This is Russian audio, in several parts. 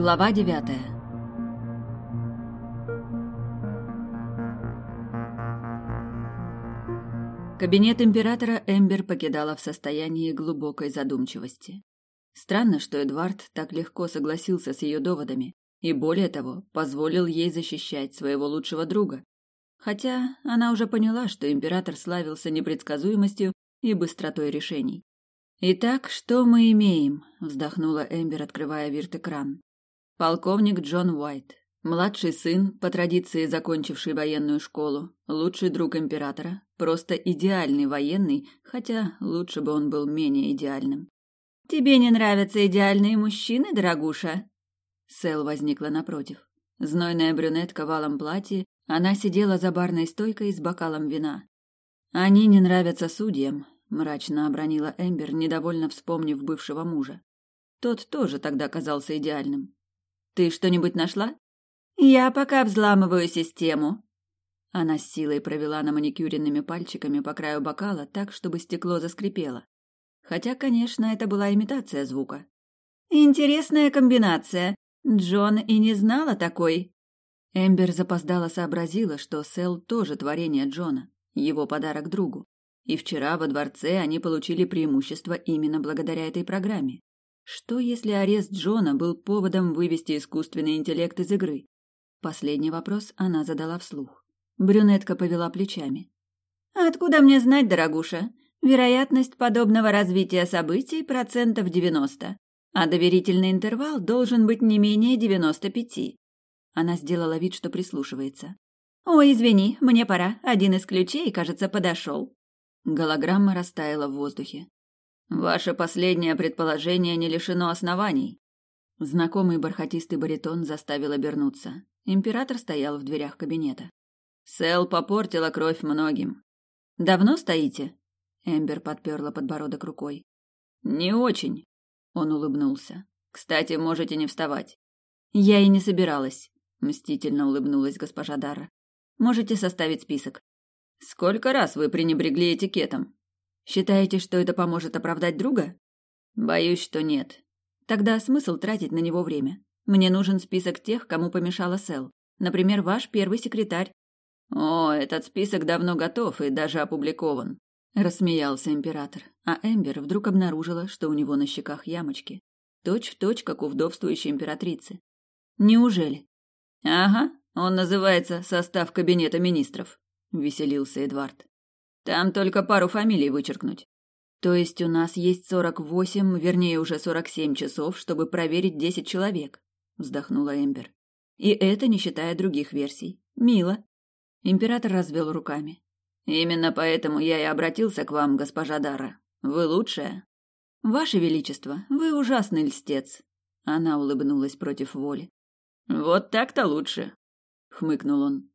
Глава девятая Кабинет императора Эмбер покидала в состоянии глубокой задумчивости. Странно, что Эдвард так легко согласился с ее доводами и, более того, позволил ей защищать своего лучшего друга. Хотя она уже поняла, что император славился непредсказуемостью и быстротой решений. «Итак, что мы имеем?» – вздохнула Эмбер, открывая вирт-экран. Полковник Джон Уайт, младший сын, по традиции закончивший военную школу, лучший друг императора, просто идеальный военный, хотя лучше бы он был менее идеальным. «Тебе не нравятся идеальные мужчины, дорогуша?» Сэл возникла напротив. Знойная брюнетка в алом платье, она сидела за барной стойкой с бокалом вина. «Они не нравятся судьям, мрачно обронила Эмбер, недовольно вспомнив бывшего мужа. Тот тоже тогда казался идеальным. Ты что-нибудь нашла? Я пока взламываю систему. Она с силой провела на маникюренными пальчиками по краю бокала так, чтобы стекло заскрипело. Хотя, конечно, это была имитация звука. Интересная комбинация. Джон и не знала такой. Эмбер запоздала сообразила, что Сэл тоже творение Джона, его подарок другу. И вчера во дворце они получили преимущество именно благодаря этой программе. Что, если арест Джона был поводом вывести искусственный интеллект из игры? Последний вопрос она задала вслух. Брюнетка повела плечами. «Откуда мне знать, дорогуша? Вероятность подобного развития событий процентов девяносто, а доверительный интервал должен быть не менее девяносто пяти». Она сделала вид, что прислушивается. «Ой, извини, мне пора. Один из ключей, кажется, подошел». Голограмма растаяла в воздухе. Ваше последнее предположение не лишено оснований. Знакомый бархатистый баритон заставил обернуться. Император стоял в дверях кабинета. Сэл попортила кровь многим. Давно стоите? Эмбер подперла подбородок рукой. Не очень. Он улыбнулся. Кстати, можете не вставать. Я и не собиралась, мстительно улыбнулась госпожа Дара. Можете составить список. Сколько раз вы пренебрегли этикетом? Считаете, что это поможет оправдать друга? Боюсь, что нет. Тогда смысл тратить на него время. Мне нужен список тех, кому помешала Сэл. Например, ваш первый секретарь. О, этот список давно готов и даже опубликован. Рассмеялся император, а Эмбер вдруг обнаружила, что у него на щеках ямочки. Точь в точь, как у вдовствующей императрицы. Неужели? Ага, он называется «Состав кабинета министров» веселился Эдвард. Там только пару фамилий вычеркнуть. То есть у нас есть сорок восемь, вернее уже сорок семь часов, чтобы проверить десять человек, вздохнула Эмбер. И это не считая других версий. Мило. Император развел руками. Именно поэтому я и обратился к вам, госпожа Дара. Вы лучшая. Ваше величество, вы ужасный льстец. Она улыбнулась против воли. Вот так-то лучше, хмыкнул он.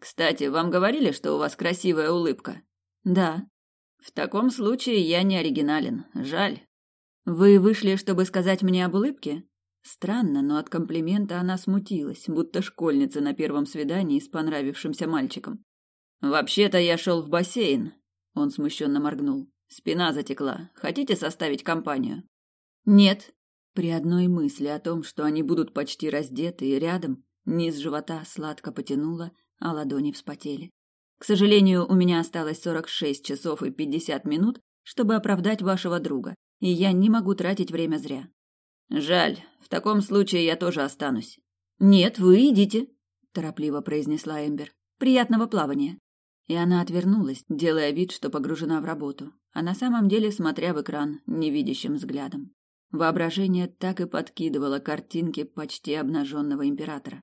Кстати, вам говорили, что у вас красивая улыбка? Да. В таком случае я не оригинален. Жаль. Вы вышли, чтобы сказать мне об улыбке? Странно, но от комплимента она смутилась, будто школьница на первом свидании с понравившимся мальчиком. Вообще-то я шел в бассейн. Он смущенно моргнул. Спина затекла. Хотите составить компанию? Нет. При одной мысли о том, что они будут почти раздеты и рядом, низ живота сладко потянуло, а ладони вспотели. К сожалению, у меня осталось 46 часов и 50 минут, чтобы оправдать вашего друга, и я не могу тратить время зря. Жаль, в таком случае я тоже останусь. Нет, вы идите, торопливо произнесла Эмбер. Приятного плавания. И она отвернулась, делая вид, что погружена в работу, а на самом деле смотря в экран невидящим взглядом. Воображение так и подкидывало картинки почти обнаженного императора.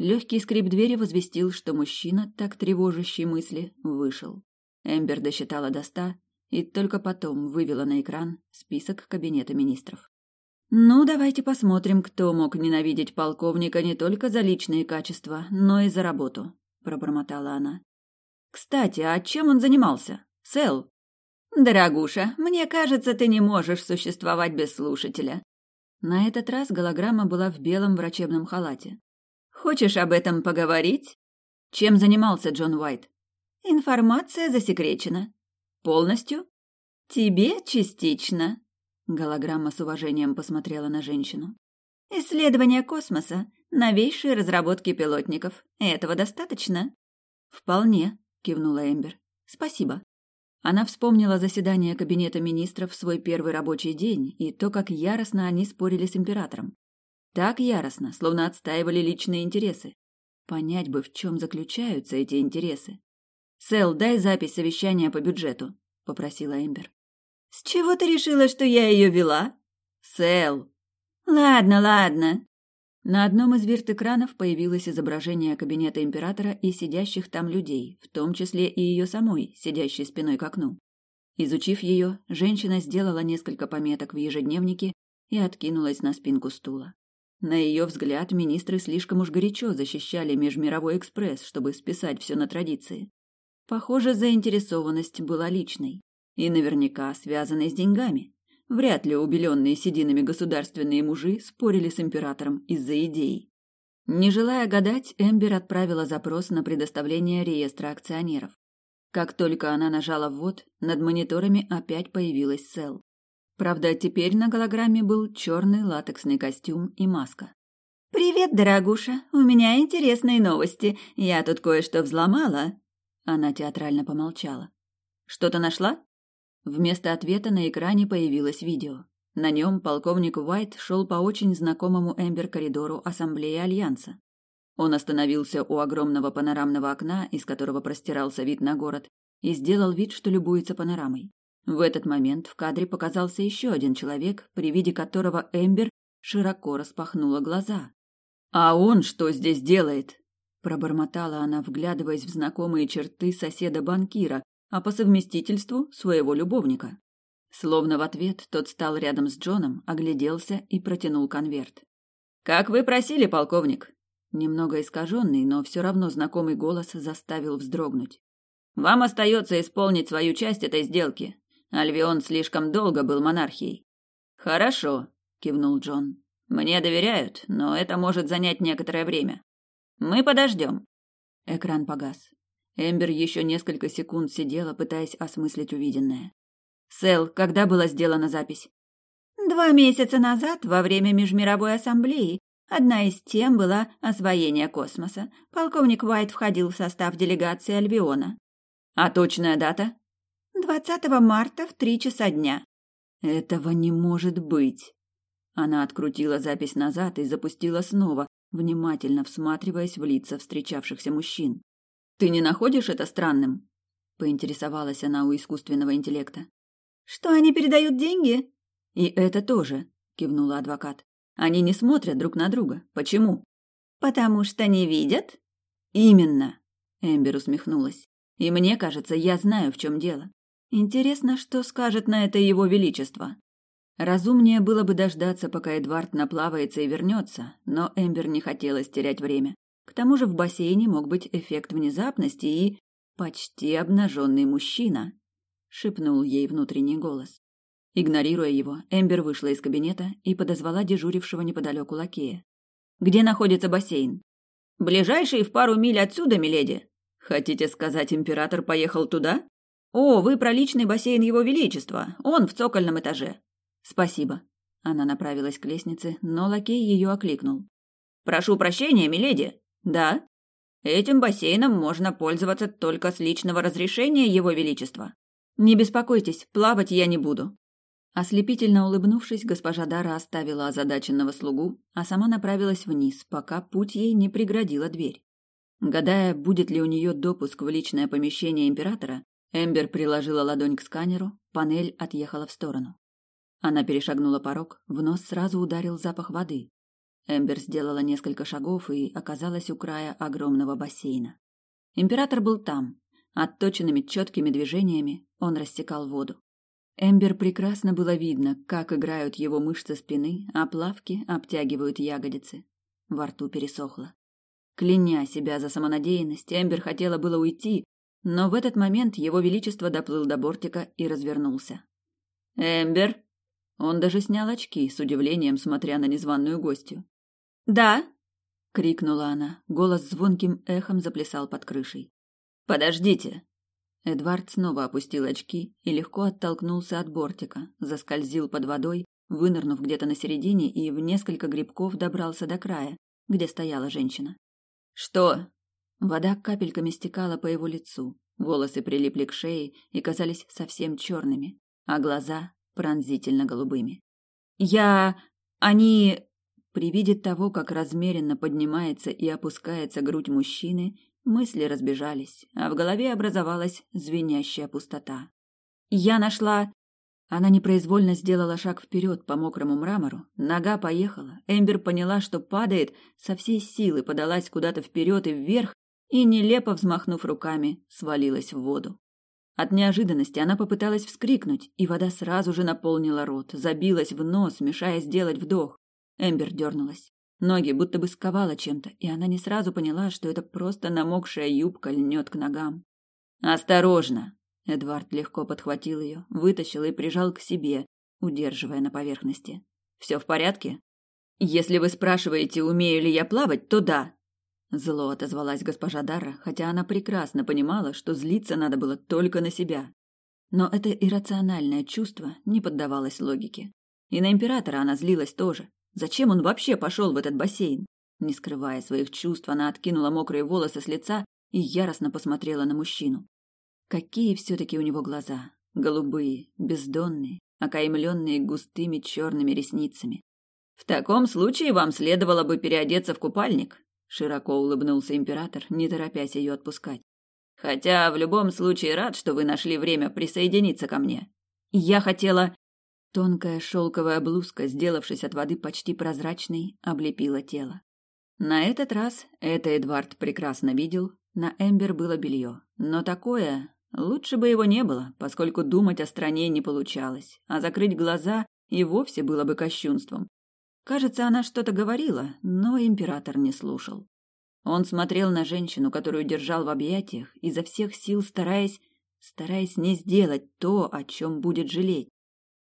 Легкий скрип двери возвестил, что мужчина, так тревожащий мысли, вышел. Эмбер досчитала до ста и только потом вывела на экран список кабинета министров. «Ну, давайте посмотрим, кто мог ненавидеть полковника не только за личные качества, но и за работу», — пробормотала она. «Кстати, а чем он занимался? Сэл?» «Дорогуша, мне кажется, ты не можешь существовать без слушателя». На этот раз голограмма была в белом врачебном халате. Хочешь об этом поговорить? Чем занимался Джон Уайт? Информация засекречена. Полностью? Тебе частично. Голограмма с уважением посмотрела на женщину. Исследование космоса, новейшие разработки пилотников. Этого достаточно? Вполне, кивнула Эмбер. Спасибо. Она вспомнила заседание кабинета министров в свой первый рабочий день и то, как яростно они спорили с императором. Так яростно, словно отстаивали личные интересы. Понять бы, в чем заключаются эти интересы. «Сэл, дай запись совещания по бюджету», — попросила Эмбер. «С чего ты решила, что я ее вела?» «Сэл!» «Ладно, ладно». На одном из вирт-экранов появилось изображение кабинета императора и сидящих там людей, в том числе и ее самой, сидящей спиной к окну. Изучив ее, женщина сделала несколько пометок в ежедневнике и откинулась на спинку стула. На ее взгляд, министры слишком уж горячо защищали Межмировой экспресс, чтобы списать все на традиции. Похоже, заинтересованность была личной и наверняка связанной с деньгами. Вряд ли убеленные сединами государственные мужи спорили с императором из-за идей. Не желая гадать, Эмбер отправила запрос на предоставление реестра акционеров. Как только она нажала ввод, над мониторами опять появилась Сэл. Правда, теперь на голограмме был черный латексный костюм и маска. «Привет, дорогуша, у меня интересные новости. Я тут кое-что взломала». Она театрально помолчала. «Что-то нашла?» Вместо ответа на экране появилось видео. На нем полковник Уайт шел по очень знакомому Эмбер коридору Ассамблеи Альянса. Он остановился у огромного панорамного окна, из которого простирался вид на город, и сделал вид, что любуется панорамой. В этот момент в кадре показался еще один человек, при виде которого Эмбер широко распахнула глаза. «А он что здесь делает?» Пробормотала она, вглядываясь в знакомые черты соседа-банкира, а по совместительству своего любовника. Словно в ответ тот стал рядом с Джоном, огляделся и протянул конверт. «Как вы просили, полковник!» Немного искаженный, но все равно знакомый голос заставил вздрогнуть. «Вам остается исполнить свою часть этой сделки. Альвион слишком долго был монархией». «Хорошо», — кивнул Джон. «Мне доверяют, но это может занять некоторое время. Мы подождем». Экран погас. Эмбер еще несколько секунд сидела, пытаясь осмыслить увиденное. «Сэл, когда была сделана запись?» «Два месяца назад, во время Межмировой ассамблеи. Одна из тем была освоение космоса. Полковник Уайт входил в состав делегации Альбиона». «А точная дата?» «20 марта в три часа дня». «Этого не может быть!» Она открутила запись назад и запустила снова, внимательно всматриваясь в лица встречавшихся мужчин. Ты не находишь это странным? поинтересовалась она у искусственного интеллекта. Что они передают деньги? И это тоже, кивнула адвокат. Они не смотрят друг на друга. Почему? Потому что не видят? Именно, Эмбер усмехнулась. И мне кажется, я знаю, в чем дело. Интересно, что скажет на это его величество. Разумнее было бы дождаться, пока Эдвард наплавается и вернется, но Эмбер не хотелось терять время. К тому же в бассейне мог быть эффект внезапности и почти обнаженный мужчина, шепнул ей внутренний голос. Игнорируя его, Эмбер вышла из кабинета и подозвала дежурившего неподалеку лакея. Где находится бассейн? Ближайший в пару миль отсюда, миледи. Хотите сказать, император поехал туда? О, вы про личный бассейн его величества. Он в цокольном этаже. Спасибо. Она направилась к лестнице, но лакей ее окликнул. Прошу прощения, миледи. Да. Этим бассейном можно пользоваться только с личного разрешения Его Величества. Не беспокойтесь, плавать я не буду. Ослепительно улыбнувшись, госпожа Дара оставила озадаченного слугу, а сама направилась вниз, пока путь ей не преградила дверь. Гадая, будет ли у нее допуск в личное помещение императора, Эмбер приложила ладонь к сканеру, панель отъехала в сторону. Она перешагнула порог, в нос сразу ударил запах воды. Эмбер сделала несколько шагов и оказалась у края огромного бассейна. Император был там. Отточенными четкими движениями он рассекал воду. Эмбер прекрасно было видно, как играют его мышцы спины, а плавки обтягивают ягодицы. Во рту пересохло. Кляня себя за самонадеянность, Эмбер хотела было уйти, но в этот момент его величество доплыл до бортика и развернулся. «Эмбер!» Он даже снял очки, с удивлением смотря на незваную гостью. «Да?» — крикнула она. Голос звонким эхом заплясал под крышей. «Подождите!» Эдвард снова опустил очки и легко оттолкнулся от бортика, заскользил под водой, вынырнув где-то на середине и в несколько грибков добрался до края, где стояла женщина. «Что?» Вода капельками стекала по его лицу, волосы прилипли к шее и казались совсем черными, а глаза пронзительно голубыми. «Я... они...» При виде того, как размеренно поднимается и опускается грудь мужчины, мысли разбежались, а в голове образовалась звенящая пустота. «Я нашла...» Она непроизвольно сделала шаг вперед по мокрому мрамору, нога поехала, Эмбер поняла, что падает, со всей силы подалась куда-то вперед и вверх и, нелепо взмахнув руками, свалилась в воду. От неожиданности она попыталась вскрикнуть, и вода сразу же наполнила рот, забилась в нос, мешая сделать вдох. Эмбер дернулась. Ноги будто бы сковала чем-то, и она не сразу поняла, что это просто намокшая юбка льнет к ногам. «Осторожно!» Эдвард легко подхватил ее, вытащил и прижал к себе, удерживая на поверхности. «Все в порядке?» «Если вы спрашиваете, умею ли я плавать, то да!» Зло отозвалась госпожа Дара, хотя она прекрасно понимала, что злиться надо было только на себя. Но это иррациональное чувство не поддавалось логике. И на императора она злилась тоже. Зачем он вообще пошел в этот бассейн? Не скрывая своих чувств, она откинула мокрые волосы с лица и яростно посмотрела на мужчину. Какие все-таки у него глаза. Голубые, бездонные, окаймленные густыми черными ресницами. «В таком случае вам следовало бы переодеться в купальник», — широко улыбнулся император, не торопясь ее отпускать. «Хотя в любом случае рад, что вы нашли время присоединиться ко мне. Я хотела...» Тонкая шелковая блузка, сделавшись от воды почти прозрачной, облепила тело. На этот раз, это Эдвард прекрасно видел, на Эмбер было белье, но такое, Лучше бы его не было, поскольку думать о стране не получалось, а закрыть глаза и вовсе было бы кощунством. Кажется, она что-то говорила, но император не слушал. Он смотрел на женщину, которую держал в объятиях, изо всех сил стараясь, стараясь не сделать то, о чем будет жалеть.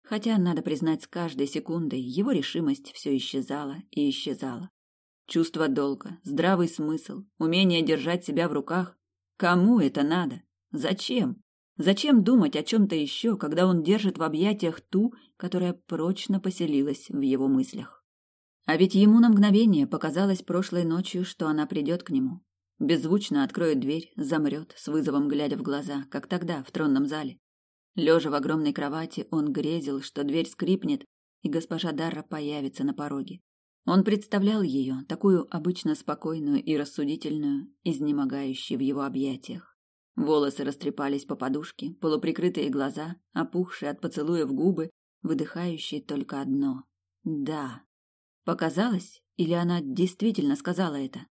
Хотя, надо признать, с каждой секундой его решимость все исчезала и исчезала. Чувство долга, здравый смысл, умение держать себя в руках. Кому это надо? Зачем? Зачем думать о чем-то еще, когда он держит в объятиях ту, которая прочно поселилась в его мыслях? А ведь ему на мгновение показалось прошлой ночью, что она придет к нему. Беззвучно откроет дверь, замрет, с вызовом глядя в глаза, как тогда, в тронном зале. Лежа в огромной кровати, он грезил, что дверь скрипнет, и госпожа Дарра появится на пороге. Он представлял ее, такую обычно спокойную и рассудительную, изнемогающей в его объятиях. Волосы растрепались по подушке, полуприкрытые глаза, опухшие от поцелуев губы, выдыхающие только одно «да». Показалось, или она действительно сказала это?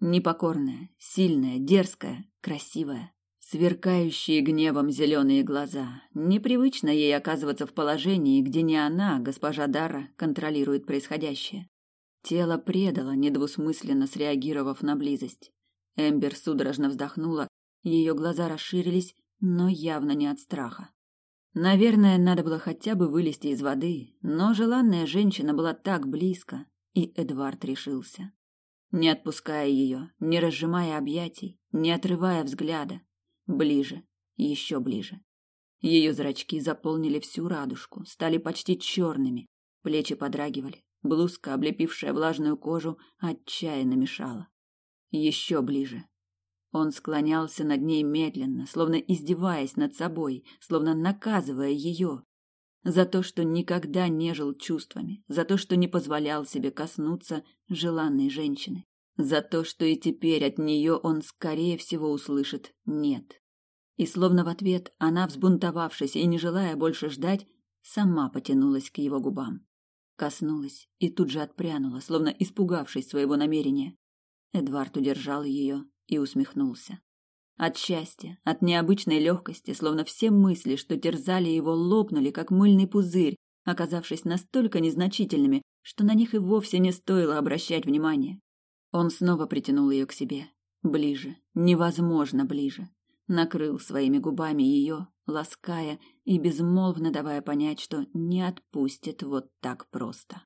Непокорная, сильная, дерзкая, красивая, сверкающие гневом зеленые глаза. Непривычно ей оказываться в положении, где не она, госпожа Дара, контролирует происходящее. Тело предало, недвусмысленно среагировав на близость. Эмбер судорожно вздохнула ее глаза расширились, но явно не от страха. Наверное, надо было хотя бы вылезти из воды, но желанная женщина была так близко, и Эдвард решился. Не отпуская ее, не разжимая объятий, не отрывая взгляда. Ближе, еще ближе. Ее зрачки заполнили всю радужку, стали почти черными, плечи подрагивали, блузка, облепившая влажную кожу, отчаянно мешала. Еще ближе, он склонялся над ней медленно, словно издеваясь над собой, словно наказывая ее. За то, что никогда не жил чувствами, за то, что не позволял себе коснуться желанной женщины, за то, что и теперь от нее он, скорее всего, услышит «нет». И словно в ответ она, взбунтовавшись и не желая больше ждать, сама потянулась к его губам. Коснулась и тут же отпрянула, словно испугавшись своего намерения. Эдвард удержал ее и усмехнулся. От счастья, от необычной легкости, словно все мысли, что терзали его, лопнули, как мыльный пузырь, оказавшись настолько незначительными, что на них и вовсе не стоило обращать внимания. Он снова притянул ее к себе, ближе, невозможно ближе, накрыл своими губами ее, лаская и безмолвно давая понять, что не отпустит вот так просто.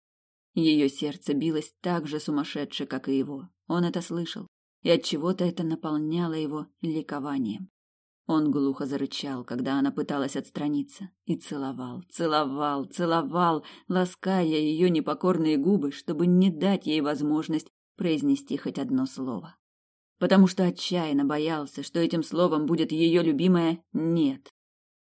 Ее сердце билось так же сумасшедше, как и его. Он это слышал, и от чего-то это наполняло его ликованием. Он глухо зарычал, когда она пыталась отстраниться, и целовал, целовал, целовал, лаская ее непокорные губы, чтобы не дать ей возможность произнести хоть одно слово. Потому что отчаянно боялся, что этим словом будет ее любимое «нет».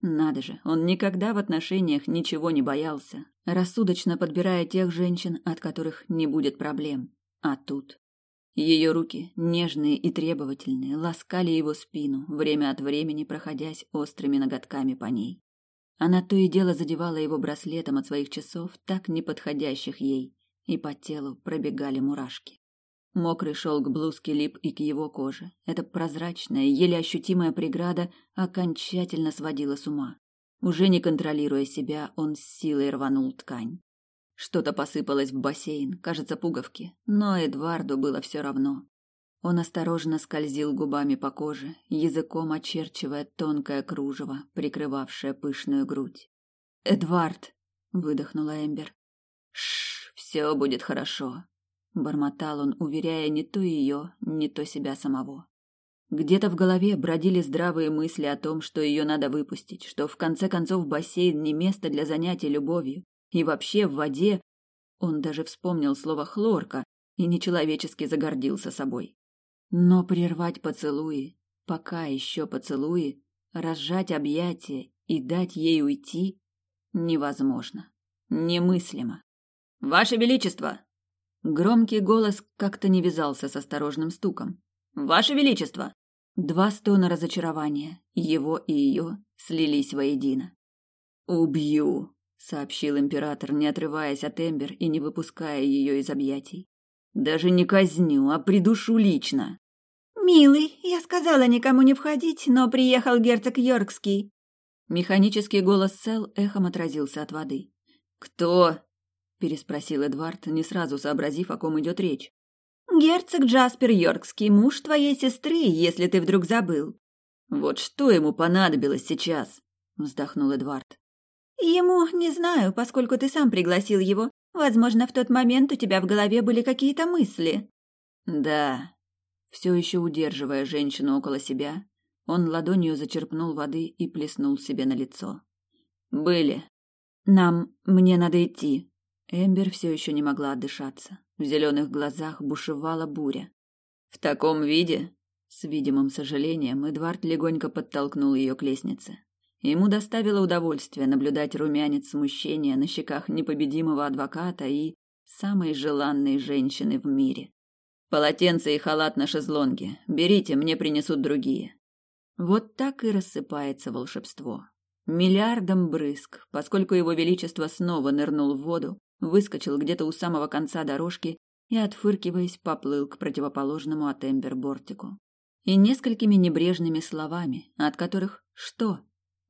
Надо же, он никогда в отношениях ничего не боялся, рассудочно подбирая тех женщин, от которых не будет проблем. А тут ее руки, нежные и требовательные, ласкали его спину, время от времени проходясь острыми ноготками по ней. Она то и дело задевала его браслетом от своих часов, так неподходящих ей, и по телу пробегали мурашки. Мокрый шелк блузки лип и к его коже. Эта прозрачная, еле ощутимая преграда окончательно сводила с ума. Уже не контролируя себя, он с силой рванул ткань. Что-то посыпалось в бассейн, кажется, пуговки, но Эдварду было все равно. Он осторожно скользил губами по коже, языком очерчивая тонкое кружево, прикрывавшее пышную грудь. «Эдвард!» — выдохнула Эмбер. «Шш, все будет хорошо», — бормотал он, уверяя не то ее, не то себя самого. Где-то в голове бродили здравые мысли о том, что ее надо выпустить, что в конце концов бассейн не место для занятий любовью, и вообще в воде он даже вспомнил слово «хлорка» и нечеловечески загордился собой. Но прервать поцелуи, пока еще поцелуи, разжать объятия и дать ей уйти невозможно, немыслимо. «Ваше Величество!» Громкий голос как-то не вязался с осторожным стуком. «Ваше Величество!» Два стона разочарования, его и ее, слились воедино. «Убью!» Сообщил император, не отрываясь от Эмбер и не выпуская ее из объятий. Даже не казню, а придушу лично. Милый, я сказала никому не входить, но приехал герцог Йоркский. Механический голос Сел эхом отразился от воды. Кто? переспросил Эдвард, не сразу сообразив, о ком идет речь. Герцог Джаспер Йоркский, муж твоей сестры, если ты вдруг забыл. Вот что ему понадобилось сейчас? вздохнул Эдвард. Ему не знаю, поскольку ты сам пригласил его. Возможно, в тот момент у тебя в голове были какие-то мысли. Да. Все еще удерживая женщину около себя, он ладонью зачерпнул воды и плеснул себе на лицо. Были. Нам, мне надо идти. Эмбер все еще не могла отдышаться. В зеленых глазах бушевала буря. В таком виде, с видимым сожалением, Эдвард легонько подтолкнул ее к лестнице. Ему доставило удовольствие наблюдать румянец смущения на щеках непобедимого адвоката и самой желанной женщины в мире. Полотенце и халат на шезлонге. Берите, мне принесут другие. Вот так и рассыпается волшебство. Миллиардом брызг, поскольку его величество снова нырнул в воду, выскочил где-то у самого конца дорожки и, отфыркиваясь, поплыл к противоположному от Эмбер бортику. И несколькими небрежными словами, от которых что?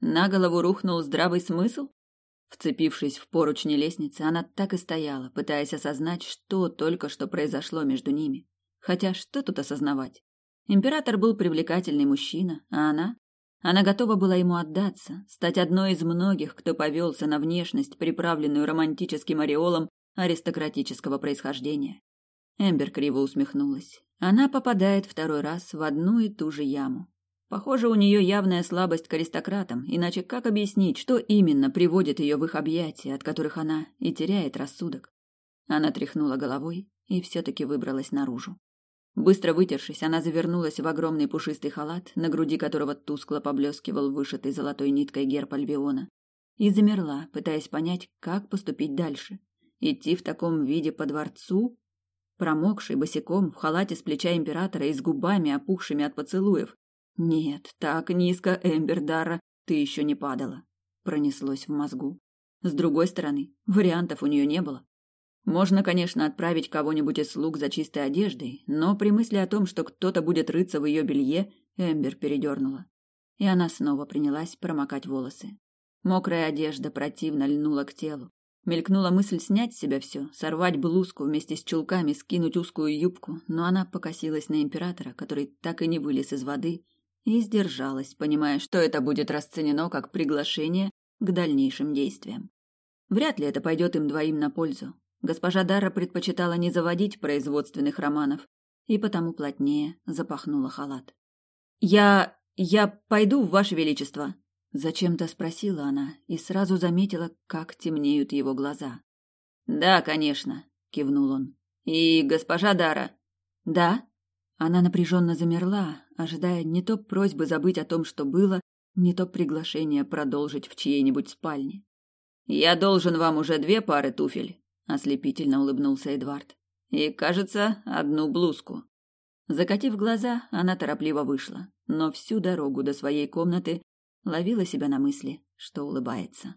На голову рухнул здравый смысл? Вцепившись в поручни лестницы, она так и стояла, пытаясь осознать, что только что произошло между ними. Хотя что тут осознавать? Император был привлекательный мужчина, а она? Она готова была ему отдаться, стать одной из многих, кто повелся на внешность, приправленную романтическим ореолом аристократического происхождения. Эмбер криво усмехнулась. Она попадает второй раз в одну и ту же яму. Похоже, у нее явная слабость к аристократам, иначе как объяснить, что именно приводит ее в их объятия, от которых она и теряет рассудок? Она тряхнула головой и все-таки выбралась наружу. Быстро вытершись, она завернулась в огромный пушистый халат, на груди которого тускло поблескивал вышитый золотой ниткой герб Альбиона, и замерла, пытаясь понять, как поступить дальше. Идти в таком виде по дворцу? Промокший босиком, в халате с плеча императора и с губами, опухшими от поцелуев, нет, так низко, Эмбер Дарра, ты еще не падала. Пронеслось в мозгу. С другой стороны, вариантов у нее не было. Можно, конечно, отправить кого-нибудь из слуг за чистой одеждой, но при мысли о том, что кто-то будет рыться в ее белье, Эмбер передернула. И она снова принялась промокать волосы. Мокрая одежда противно льнула к телу. Мелькнула мысль снять с себя все, сорвать блузку вместе с чулками, скинуть узкую юбку, но она покосилась на императора, который так и не вылез из воды и сдержалась, понимая, что это будет расценено как приглашение к дальнейшим действиям. Вряд ли это пойдет им двоим на пользу. Госпожа Дара предпочитала не заводить производственных романов и потому плотнее запахнула халат. «Я...» Я пойду, Ваше Величество. Зачем-то спросила она и сразу заметила, как темнеют его глаза. Да, конечно, кивнул он. И госпожа Дара. Да? Она напряженно замерла, ожидая не то просьбы забыть о том, что было, не то приглашение продолжить в чьей-нибудь спальне. Я должен вам уже две пары туфель, ослепительно улыбнулся Эдвард. И, кажется, одну блузку. Закатив глаза, она торопливо вышла, но всю дорогу до своей комнаты ловила себя на мысли, что улыбается.